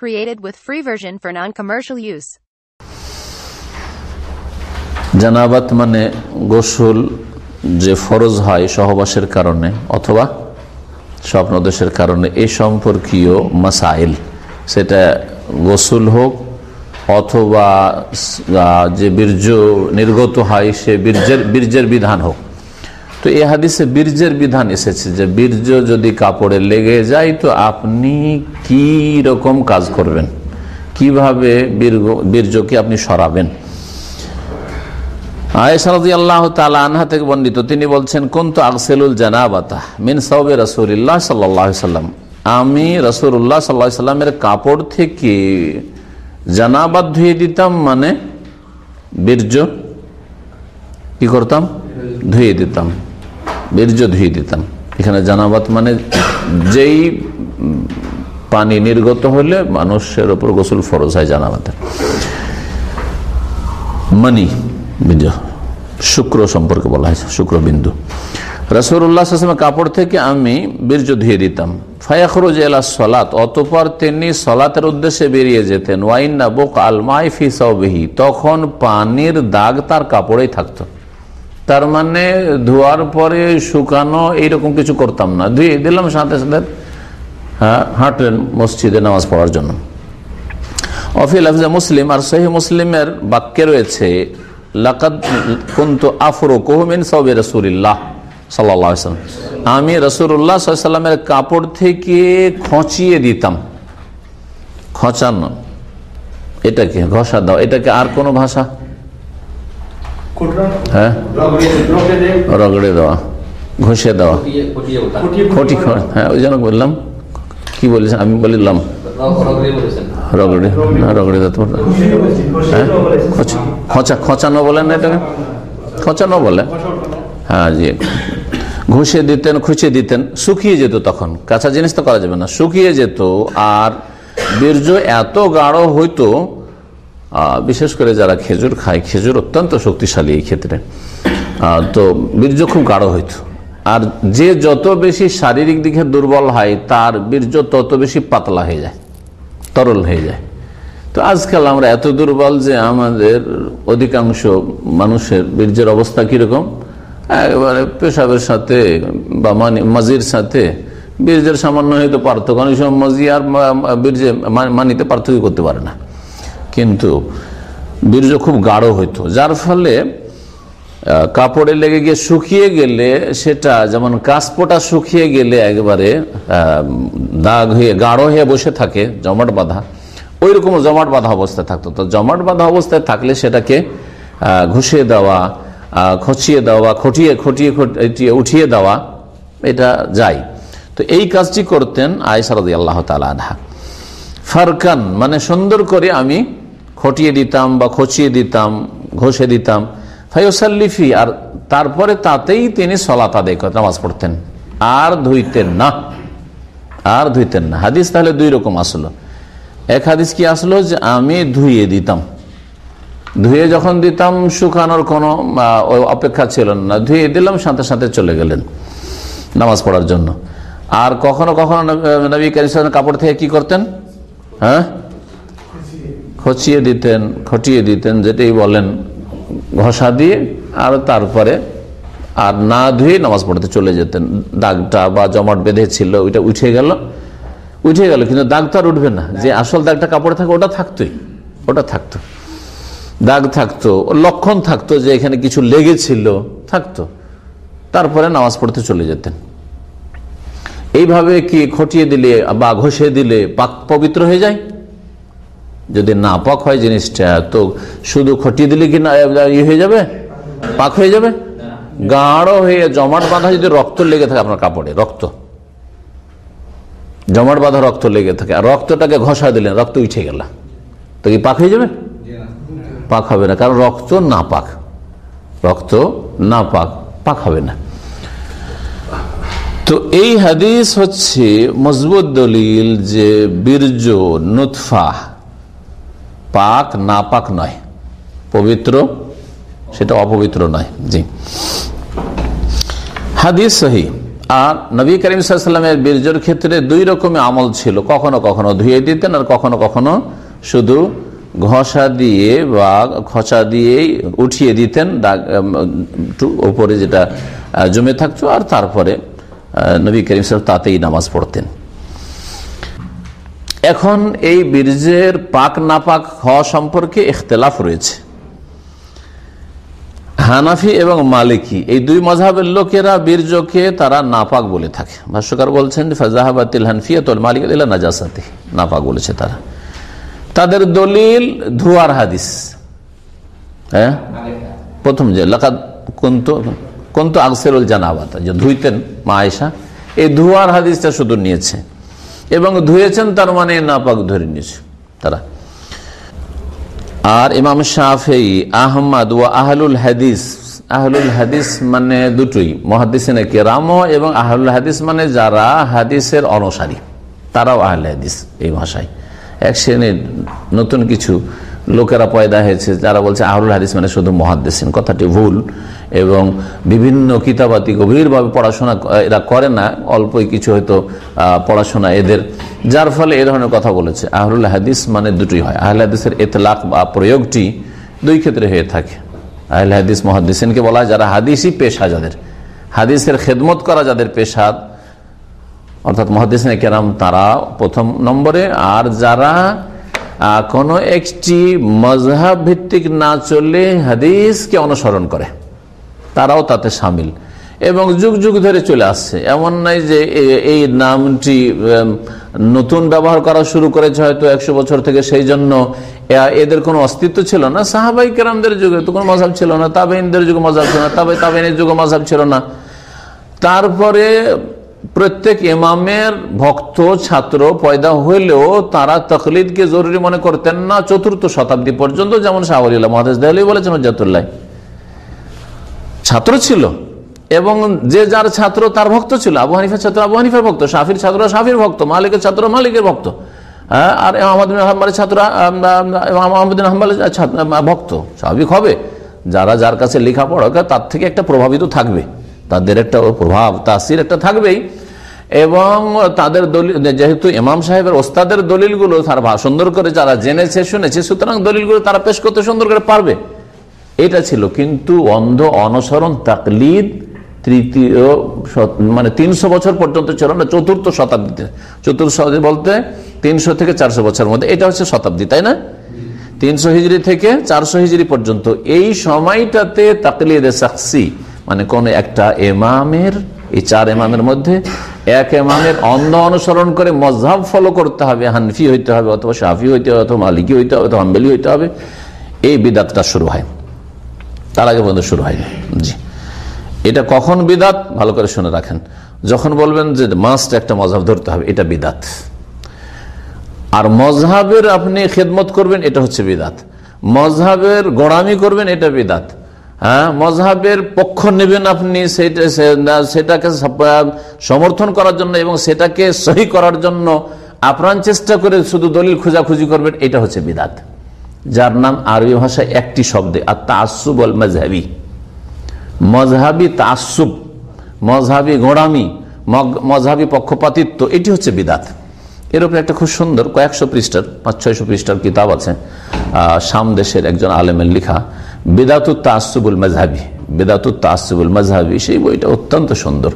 Created with free version for non-commercial use. জানাবাত মানে গোসল যে ফরজ হয় সহবাসের কারণে অথবা স্বপ্নদোষের কারণে এই সম্পর্কীয় মাসাইল সেটা গোসল হোক অথবা যে বীর্য নির্গত হয় সে বীর্যের বীর্যের বিধান হোক তো এই হাদিসে বীর্যের বিধান এসেছে যে বীর্য যদি কাপড়ে লেগে যায়, তো আপনি কি রকম কাজ করবেন? কীভাবে বীর্যকে আপনি সরাবেন? আল্লাহ আনহা থেকে তিনি বলছেন কোন তো আকসেলুল রসুল্লাহ সাল্লাম। আমি কাপড় থেকে ধুয়ে দিতাম মানে বীর্য কি করতাম? ধুয়ে দিতাম। বীর্য ধুয়ে দিতাম এখানে জানাবাত মানে যেই পানি নির্গত হলে মানুষের ওপর গোসল ফরজ হয় জানাবাতের। মানি বীর্য শুক্র সম্পর্কে বলা হয়েছে শুক্রবিন্দু রসুল্লাহ কাপড় থেকে আমি বীর্য ধুয়ে দিতাম ফায়াখরুজ এলা সলাত, অতপর তিনি সলাতের উদ্দেশ্যে বেরিয়ে যেতেন। ওয়াইন্না বোক আলমাই ফিসাউবিহি তখন পানির দাগ তার কাপড়েই থাকতো। তার মানে ধোয়ার পরে শুকানো এইরকম কিছু করতাম না। ধুয়ে দিলাম, সাথে সাথে হ্যাঁ হাঁটেন মসজিদে নামাজ পড়ার জন্য। অফিল আফজা মুসলিম আর সহি মুসলিমের বাক্যে রয়েছে, লাকাদ কুন্তু আফরো কোহমিন সবে রসুল্লাহ সাল্লাম। আমি রসুল্লাহ সাল্লামের কাপড় থেকে খচিয়ে দিতাম। খচানো, এটাকে ঘষা দাও, এটাকে আর কোনো ভাষা? হ্যাঁ? রগড়ে দেওয়া, ঘষে দেওয়া। খটি হ্যাঁ ওই জন্য বললাম, কি বলেছেন আমি বলিলাম, রগড়ে, না, রগড়ে হ্যাঁ? খোঁচা খোঁচানো বলেন না এটাকে? খোঁচানো বলে। হ্যাঁ জি। ঘুষে দিতেন, খুঁচে দিতেন, শুকিয়ে যেত তখন। কাঁচা জিনিস তো করা যাবে না। শুকিয়ে যেত, আর বীর্য এত গাঢ় হইতো বিশেষ করে যারা খেজুর খায়, খেজুর অত্যন্ত শক্তিশালী এই ক্ষেত্রে। তো বীর্য খুব গাঢ় হইত। আর যে যত বেশি শারীরিক দিকে দুর্বল হয়, তার বীর্য তত বেশি পাতলা হয়ে যায়, তরল হয়ে যায়। তো আজকাল আমরা এত দুর্বল যে আমাদের অধিকাংশ মানুষের বীর্যের অবস্থা কীরকম? একেবারে পেশাবের সাথে বা মানে মাজির সাথে। বীর্যের সামান্য হয়তো পার্থক্য, অনেক সময় মাজি আর বীর্যে মানিতে পার্থক্য করতে পারে না। কিন্তু বীর্য খুব গাঢ় হইতো, যার ফলে কাপড়ে লেগে গিয়ে শুকিয়ে গেলে সেটা যেমন কাশপোটা শুকিয়ে গেলে একবারে দাগ হয়ে, গাঢ় হয়ে বসে থাকে, জমাট বাঁধা ওই রকম জমাট বাঁধা অবস্থায় থাকতো। তো জমাট বাঁধা অবস্থায় থাকলে সেটাকে ঘুষিয়ে দেওয়া খচিয়ে দেওয়া, খটিয়ে খটিয়ে খটিয়ে উঠিয়ে দেওয়া, এটা যায়। তো এই কাজটি করতেন আয়সারদি আল্লাহ তালা আনহা। ফারকান মানে সুন্দর করে আমি খটিয়ে দিতাম বা খচিয়ে দিতাম, ঘষে দিতাম। ফাইসাল্লিফি আর তারপরে তাতেই তিনি সলাত আদায় করতেন নামাজ পড়তেন। আর ধুইতেন না। আর ধুইতেন না। হাদিস তাহলে দুই রকম আসলো। এক হাদিস কি আসলো যে, আমি ধুইয়ে দিতাম। ধুয়ে যখন দিতাম, শুকানোর কোনো অপেক্ষা ছিল না। ধুয়ে দিলাম, সাথে সাথে চলে গেলেন নামাজ পড়ার জন্য। আর কখনো কখনো নবী কারিম কাপড় থেকে কি করতেন? হ্যাঁ? খচিয়ে দিতেন, খটিয়ে দিতেন, যেটাই বলেন, ঘষা দিয়ে আর তারপরে আর না ধুয়ে নামাজ পড়তে চলে যেতেন। দাগটা বা জমাট বেঁধে ছিল, ওইটা উঠে গেল। উঠে গেল, কিন্তু দাগ তো আর উঠবে না। যে আসল দাগটা কাপড়ে থাকে, ওটা থাকতোই। ওটা থাকতো। দাগ থাকতো, লক্ষণ থাকতো যে এখানে কিছু লেগেছিল, থাকতো। তারপরে নামাজ পড়তে চলে যেতেন। এইভাবে কি খটিয়ে দিলে বা ঘষে দিলে পাক পবিত্র হয়ে যায়? যদি না পাক হয় জিনিসটা, তো শুধু খটিয়ে দিলে কি না ইয়ে হয়ে যাবে? পাক হয়ে যাবে? গাঢ় হয়ে জমাট বাঁধা যদি রক্ত লেগে থাকে আপনার কাপড়ে, রক্ত। জমাট বাঁধা রক্ত লেগে থাকে, আর রক্তটাকে ঘষা দিলেন, রক্ত উঠে গেল। তো কি পাক হয়ে যাবে? পাক হবে না, কারণ রক্ত না পাক রক্ত না পাক পাক হবে না। তো এই হাদিস হচ্ছে মজবুত দলিল যে বীর্য নুৎফা পাক না পাক নয়, পবিত্র সেটা অপবিত্র নয়, জি। হাদিস সহি। আর নবী করিম সাল্লামের বীর্যর ক্ষেত্রে দুই রকমের আমল ছিল, কখনো কখনো ধুয়ে দিতেন আর কখনো কখনো শুধু ঘষা দিয়ে বা খসা দিয়ে উঠিয়ে দিতেন উপরে যেটা জমে থাকতো আর তারপরে নবী করিম সাহেব তাতেই নামাজ পড়তেন। এখন এই বীর্যের পাক নাপাক হওয়া সম্পর্কে ইখতলাফ রয়েছে। হানাফি এবং মালিকি, এই দুই মজাবের লোকেরা বীর্যকে তারা নাপাক বলে থাকে। ভাষ্যকার বলছেন, ফাজাহাবাতিল হানফিয়াতুল মালিক নাজাসাতি নাপাক বলেছে তারা। তাদের দলিল ধুয়ার হাদিস। হ্যাঁ? প্রথম যে লাকাত কোন আকসেরুল জানাবাতা যে ধুইতেন মা আয়সা এই ধুয়ার হাদিসটা শুধু নিয়েছে। এবং ধুয়েছেন, তার মানে নাপাক ধরে নিয়েছে তারা। আর ইমাম শাহি আহমদ ও আহলুল হাদিস আহলুল হাদিস মানে দুটোই মহাদিসিনে কেরাম এবং আহলুল হাদিস মানে যারা হাদিসের অনুসারী, তারাও আহল হাদিস এই ভাষায়। এক শ্রেণির নতুন কিছু লোকেরা পয়দা হয়েছে, যারা বলছে আহরুল হাদিস মানে শুধু মহাদ্দেসিন। কথাটি ভুল এবং বিভিন্ন কিতাবাতি গভীরভাবে পড়াশোনা এরা করে না, অল্পই কিছু হয়তো পড়াশোনা এদের। যার ফলে এ ধরনের কথা বলেছে। আহরুল হাদিস মানে দুটোই হয়। আহল হাদিসের এতলাক বা প্রয়োগটি দুই ক্ষেত্রে হয়ে থাকে। আহল হাদিস মহাদ্দিসিনকে বলা হয় যারা হাদিসই পেশা যাদের। হাদিসের খেদমত করা যাদের পেশা, অর্থাৎ মহাদিসিন কেরাম তারা প্রথম নম্বরে, আর যারা কোনো একটি মজহাব ভিত্তিক না চললে হাদিসকে অনুসরণ করে। তারাও তাতে সামিল। এবং যুগ যুগ ধরে চলে আসছে। এমন নাই যে এই নামটি নতুন ব্যবহার করা শুরু করেছে হয়তো একশো বছর থেকে সেই জন্য। এদের কোনো অস্তিত্ব ছিল না। সাহাবাই কেরামদের যুগে তো কোনো মজাব ছিল না। তাবেইনদের যুগে মজাব ছিল না। তাবে তাবেইনের যুগে মজাব ছিল না। তারপরে প্রত্যেক ইমামের ভক্ত, ছাত্র পয়দা হইলেও তারা তকলিদকে জরুরি মনে করতেন না চতুর্থ শতাব্দী পর্যন্ত, যেমন শাহরিল্লাহ মহাদেশ দেহলি বলেছেন জাতুল্লাহ ছাত্র ছিল এবং যে যার ছাত্র তার ভক্ত ছিল, আবু হানিফার ছাত্র আবু হানিফার ভক্ত সাফির ছাত্র শাফির ভক্ত, মালিকের ছাত্র মালিকের ভক্ত হ্যাঁ আর আহমদিন আহম্বালের ছাত্র আহমদিন আহম্বালের ভক্ত, স্বাভাবিক হবে। যারা যার কাছে লেখাপড়া তার থেকে একটা প্রভাবিত থাকবে। তাদের একটা প্রভাব, তাসির একটা থাকবেই। এবং তাদের দলিল, যেহেতু ইমাম সাহেবের ওস্তাদের দলিলগুলো তারা সুন্দর করে যারা জেনেছে, শুনেছে, সুতরাং দলিলগুলো তারা পেশ করতে সুন্দর করে পারবে। এটা ছিল কিন্তু অন্ধ অনসরণ, তাকলিদ তৃতীয় মানে তিনশো বছর পর্যন্ত ছিল না, চতুর্থ শতাব্দীতে। চতুর্থ বলতে তিনশো থেকে চারশো বছরের মধ্যে। এটা হচ্ছে শতাব্দী, তাই না? তিনশো হিজড়ি থেকে চারশো হিজড়ি পর্যন্ত। এই সময়টাতে তাকলিদে সাকসি মানে কোন একটা এমামের এই চার এমামের মধ্যে এক এমামের অন্ধ অনুসরণ করে মজাব ফলো করতে হবে, হানফি হইতে হবে অথবা শাফি হইতে হবে অথবা মালিকি হইতে হবে অথবা হাম্বেলি হইতে হবে। এই বিদাতটা শুরু হয়। তার আগে পর্যন্ত শুরু হয়। জি। এটা কখন বিদাত? ভালো করে শুনে রাখেন। যখন বলবেন যে মাস্ট একটা মজাব ধরতে হবে, এটা বিদাত। আর মজহাবের আপনি খেদমত করবেন, এটা হচ্ছে বিদাত। মজহাবের গোড়ামি করবেন, এটা বিদাত। হ্যাঁ মজহাবের পক্ষ নেবেন আপনি সেটাকে সমর্থন করার জন্য এবং সেটাকে সহি করার জন্য আপ্রাণ চেষ্টা করে শুধু দলিল খোঁজাখুঁজি করবেন, এটা হচ্ছে বিদাত। যার নাম আরবি ভাষায় একটি শব্দে আর তাসুব অল মজহাবি মজহাবি তাসুব মজহাবি গোড়ামি মজহাবি পক্ষপাতিত্ব, এটি হচ্ছে বিদাত। এর উপরে একটা খুব সুন্দর কয়েকশো পৃষ্ঠার পাঁচ ছয়শো পৃষ্ঠার কিতাব আছে। সামদেশের একজন আলেমের লিখা। বেদাতুত তাসুবুল মজহাবি বেদাতুত তাসুবুল মজহাবি সেই বইটা অত্যন্ত সুন্দর।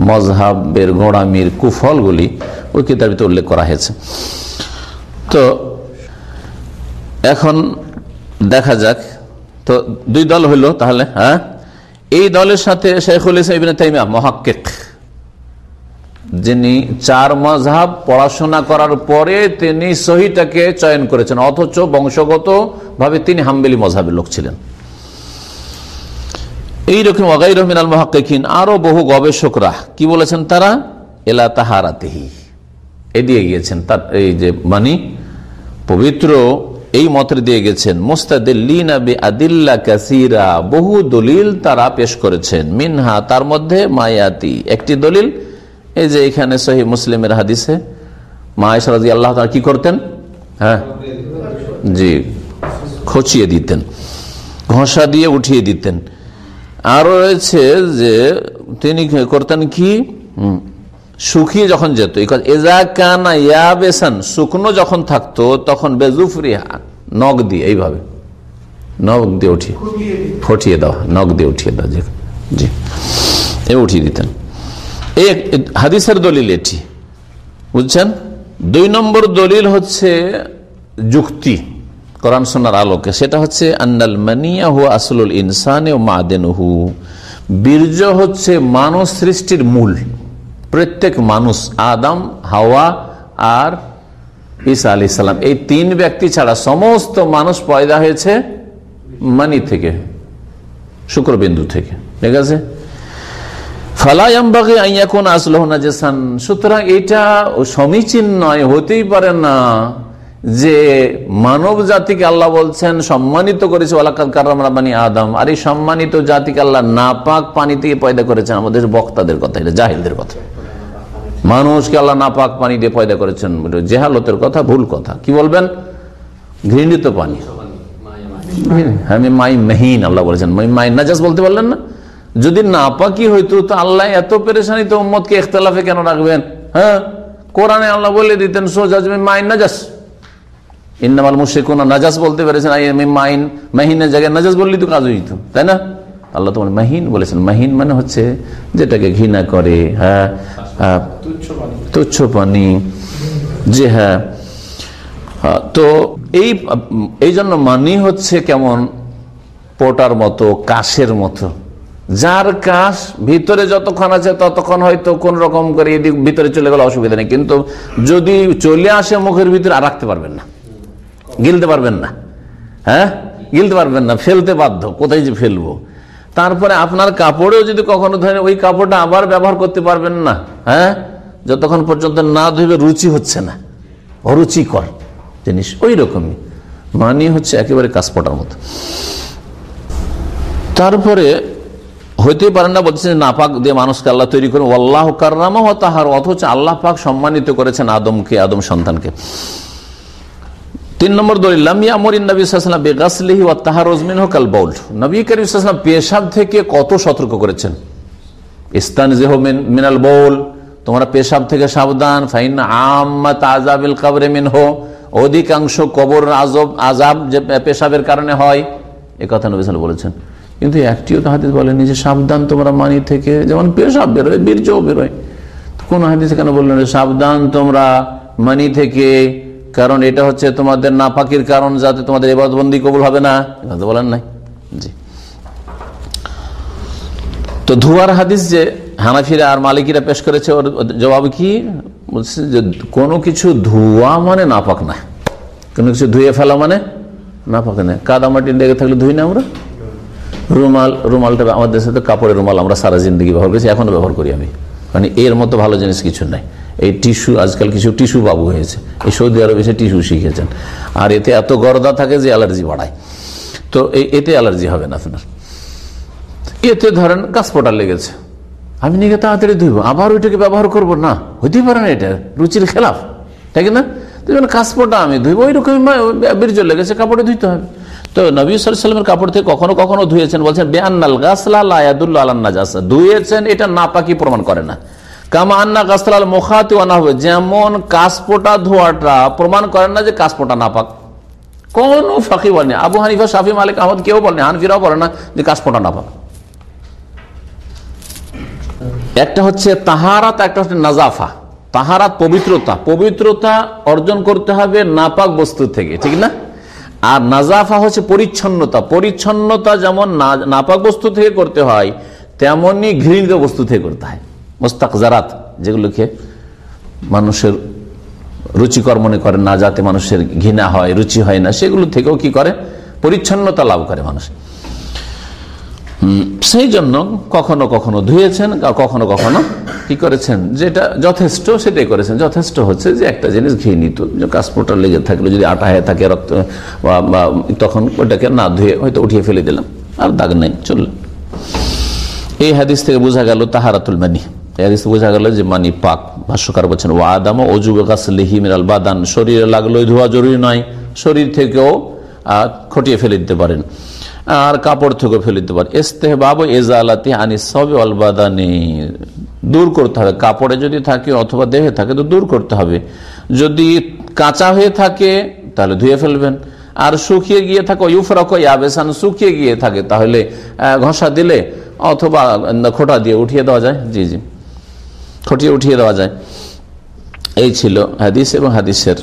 মজহাবের গোড়ামির কুফলগুলি ওই কিতাবিতে উল্লেখ করা হয়েছে। তো এখন দেখা যাক। তো দুই দল হইল তাহলে হ্যাঁ? এই দলের সাথে শেখুল ইসলাম তাইমিয়া মহাক্কেক যিনি চার মজাব পড়াশোনা করার পরে তিনি সহিটাকে চয়ন করেছেন। অথচ বংশগত ভাবে তিনি হাম্বেলি মজাবের লোক ছিলেন। এইরকম অগাই রহমিনাল মহাকিন আরও বহু গবেষকরা কি বলেছেন তারা? এলা তাহারাতেহি। এদিকে গিয়েছেন তার এই যে মানি পবিত্র এই মতের দিয়ে গেছেন কাসিরা, বহু দলিল তারা পেশ করেছেন। মিনহা তার মধ্যে মায়াতি, একটি দলিল এই যে এখানে সহি মুসলিমের হাদিসে মায়েশারাজি আল্লাহ তারা কি করতেন? হ্যাঁ? জি, খচিয়ে দিতেন, ঘষা দিয়ে উঠিয়ে দিতেন। আর রয়েছে যে তিনি করতেন কি? শুকিয়ে যখন যেত। এজা কানা ইয়া বেসান শুকনো যখন থাকতো, তখন বেজুফরি নখ দিয়ে, এইভাবে, নখ দিয়ে উঠিয়ে, ফটিয়ে দেওয়া, নখ দিয়ে উঠিয়ে দেওয়া জি, এ উঠিয়ে দিতেন। এই হাদিসের দলিল এটি। বুঝছেন? দুই নম্বর দলিল হচ্ছে যুক্তি, কোরআন সোনার আলোকে। সেটা হচ্ছে, আন্নাল মানিয়া হু আসলুল ইনসান ও মাদেনহু। বীর্য হচ্ছে মানব সৃষ্টির মূল। প্রত্যেক মানুষ, আদম, হাওয়া আর ঈসা আলি সাল্লাম এই তিন ব্যক্তি ছাড়া সমস্ত মানুষ পয়দা হয়েছে মানি থেকে, শুক্রবিন্দু থেকে। ঠিক আছে? ফালায়ামবাগে আইয়া কোন আসলো নাজেসান। সুতরাং এটা সমীচীন নয় হতেই পারে না যে মানব জাতিকে আল্লাহ বলছেন সম্মানিত করেছে বানি আদম। আর এই সম্মানিত জাতিকে আল্লাহ নাপাক পানি থেকে পয়দা করেছেন আমাদের বক্তাদের কথা এটা জাহিলদের কথা। মানুষকে আল্লাহ নাপাক পানি দিয়ে পয়দা করেছেন জেহালতের কথা ভুল কথা। কি বলবেন? ঘৃণিত পানি। আমি মাই মেহিন আল্লাহ বলেছেন। মাই নাজাস বলতে পারলেন না? যদি নাপাকি হইতো, তো আল্লাহ এত পেরেশানি তো কে ইখতলাফে কেন রাখবেন? হ্যাঁ? কোরআনে আল্লাহ বলে দিতেন সোজাজ মাইন নাজাস। ইন্নামাল মুশেকুনা নাজাস বলতে পেরেছেন মাইন, মাহিনের জায়গায় নাজাস বললি তো কাজ হইত। তাই না? আল্লাহ তোমার মাহিন বলেছেন। মাহিন মানে হচ্ছে যেটাকে ঘৃণা করে হ্যাঁ? তুচ্ছ পানি। যে হ্যাঁ। তো এই এই জন্য মানি হচ্ছে কেমন? পোটার মতো, কাশের মতো। যার কাশ ভিতরে যতক্ষণ আছে ততক্ষণ হয়তো কোন রকম করে এদিক ভিতরে চলে গেলে অসুবিধা নেই। কিন্তু যদি চলে আসে মুখের ভিতরে, আর রাখতে পারবেন না। গিলতে পারবেন না। হ্যাঁ? গিলতে পারবেন না। ফেলতে বাধ্য। কোথায় যে ফেলব? তারপরে আপনার কাপড়েও যদি কখনো ধরেন ওই কাপড়টা আবার ব্যবহার করতে পারবেন না হ্যাঁ? যতক্ষণ পর্যন্ত না ধুবে রুচি হচ্ছে না। অরুচিকর জিনিস। ওই রকমই। মানি হচ্ছে একেবারে কাসপটার মতো। তারপরে হইতেই পারেন না বলছেন নাপাক দিয়ে মানুষকে আল্লাহ তৈরি করে আল্লাহ কার্রামা তাহার, অথচ আল্লাহ পাক সম্মানিত করেছেন আদমকে, আদম সন্তানকে। তিন নম্বর দলিল্লাম নবী করিম পেশাব থেকে কত সতর্ক করেছেন? ইস্তান জেহ মিনাল বৌল তোমরা পেশাব থেকে সাবধান ফাইন আম্মাত আজাবিল কাবরে মিন অধিকাংশ কবর আজব আজাব যে পেশাবের কারণে হয়, এ কথা নবী বলেছেন। কিন্তু একটিও তো হাদিস বলেনি যে সাবধান তোমরা মানি থেকে, যেমন পেশাব বেরোয়, বীর্যও বেরোয়। কোন হাদিস কেন বললেন সাবধান তোমরা মানি থেকে? কারণ এটা হচ্ছে তোমাদের নাপাকির কারণ যাতে তোমাদের এবাদবন্দি কবুল হবে না। কথা বলেন নাই। জি। তো ধোয়ার হাদিস যে হানাফিরা আর মালিকিরা পেশ করেছে, ওর জবাব কি? বলছে যে কোনো কিছু ধোয়া মানে নাপাক না। কোনো কিছু ধুয়ে ফেলা মানে নাপাক না। কাদামাটি লেগে থাকলে ধুই না আমরা? রুমাল, রুমালটা আমাদের তো কাপড়ের রুমাল, আমরা সারা জিন্দগি ব্যবহার করেছি এখনও ব্যবহার করি আমি। মানে এর মতো ভালো জিনিস কিছু নাই। এই টিস্যু, আজকাল কিছু টিস্যু বাবু হয়েছে। এই সৌদি আরবে এসে টিস্যু শিখেছেন। আর এতে এত গরদা থাকে যে অ্যালার্জি বাড়ায়। তো এতে অ্যালার্জি হবে না আপনার। এতে ধরেন কাসপোটার লেগেছে। আমি নিয়ে তাড়াতাড়ি ধুইব, আবার ওইটাকে ব্যবহার করব? না, হইতেই পারে না এটা, রুচির খেলাফ। তাই না? কাসপোটা আমি ধুইব ওই রকম বীর্য লেগেছে, কাপড়ে ধুইতে হবে। তো নবী সাল্লামের কাপড় থেকে কখনো কখনো ধুয়েছেন, বলছেন বেআনাল গাছলা লায়াদুল্লাহ আল্লাহ ধুয়েছেন, এটা প্রমাণ করে না। যেমন কাসপোটা ধোয়াটা প্রমাণ করেন না যে কাসপোটা কোন ফাঁকি বলেনি। আবু হানিফা, শাফি, মালিক, আহমদ কেউ বলেনি, হানফিরাও বলে না যে কাসপোটা একটা হচ্ছে তাহারাত, একটা হচ্ছে নাজাফা। তাহারাত পবিত্রতা। পবিত্রতা অর্জন করতে হবে নাপাক বস্তু থেকে, ঠিক না? আর নাজাফা হচ্ছে পরিচ্ছন্নতা। পরিচ্ছন্নতা যেমন নাপাক বস্তু থেকে করতে হয়, তেমনই ঘৃণিত বস্তু থেকে করতে হয়। মোস্তাক জারাত যেগুলোকে মানুষের রুচিকর মনে করে না, যাতে মানুষের ঘৃণা হয়, রুচি হয় না, সেগুলো থেকেও কি করে? পরিচ্ছন্নতা লাভ করে মানুষ। সেই জন্য কখনো কখনো ধুয়েছেন কখনো কখনো কি করেছেন? যেটা যথেষ্ট, সেটাই করেছেন। যথেষ্ট হচ্ছে যে একটা জিনিস ঘৃণিত নিত কাসপোর্টার লেগে থাকলে, যদি আটা হয়ে থাকে রক্ত, বা তখন ওটাকে না ধুয়ে হয়তো উঠিয়ে ফেলে দিলাম, আর দাগ নেই, চলল। এই হাদিস থেকে বোঝা গেল তাহারাতুল মানি। বোঝা গেল যে মানি পাক। ভাষ্যকার বলছেন ও আদাম অজুব বাদান। শরীরে লাগলোই ধোয়া জরুরি নয়, শরীর থেকেও খটিয়ে ফেলে দিতে পারেন। আর কাপড় থেকে ফেলে দিতে পারেন এস্তেহবাব এজালাতি আনি সবে অলবাদানি দূর করতে হবে। কাপড়ে যদি থাকে অথবা দেহে থাকে তো দূর করতে হবে। যদি কাঁচা হয়ে থাকে তাহলে ধুয়ে ফেলবেন। আর শুকিয়ে গিয়ে থাকে ইউফরক আবেসান শুকিয়ে গিয়ে থাকে, তাহলে ঘষা দিলে অথবা খোটা দিয়ে উঠিয়ে দেওয়া যায়। জি জি। খটিয়ে উঠিয়ে দেওয়া যায়। এই ছিল হাদিস এবং হাদিসের